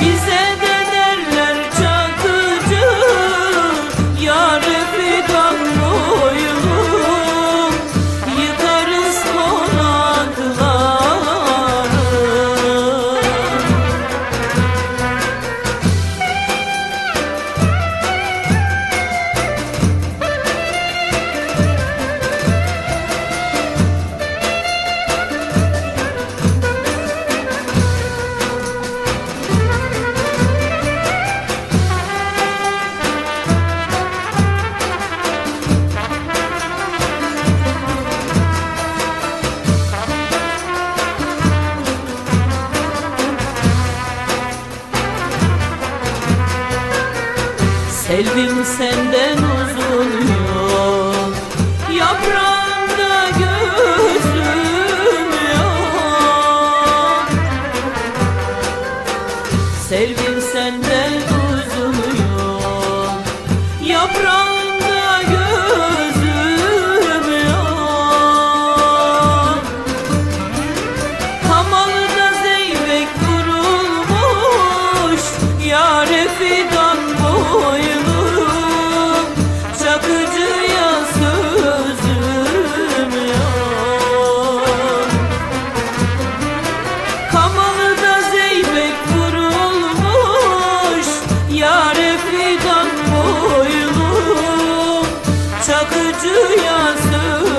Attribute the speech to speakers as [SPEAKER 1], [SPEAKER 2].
[SPEAKER 1] You say Elbim senden uzun acıyasın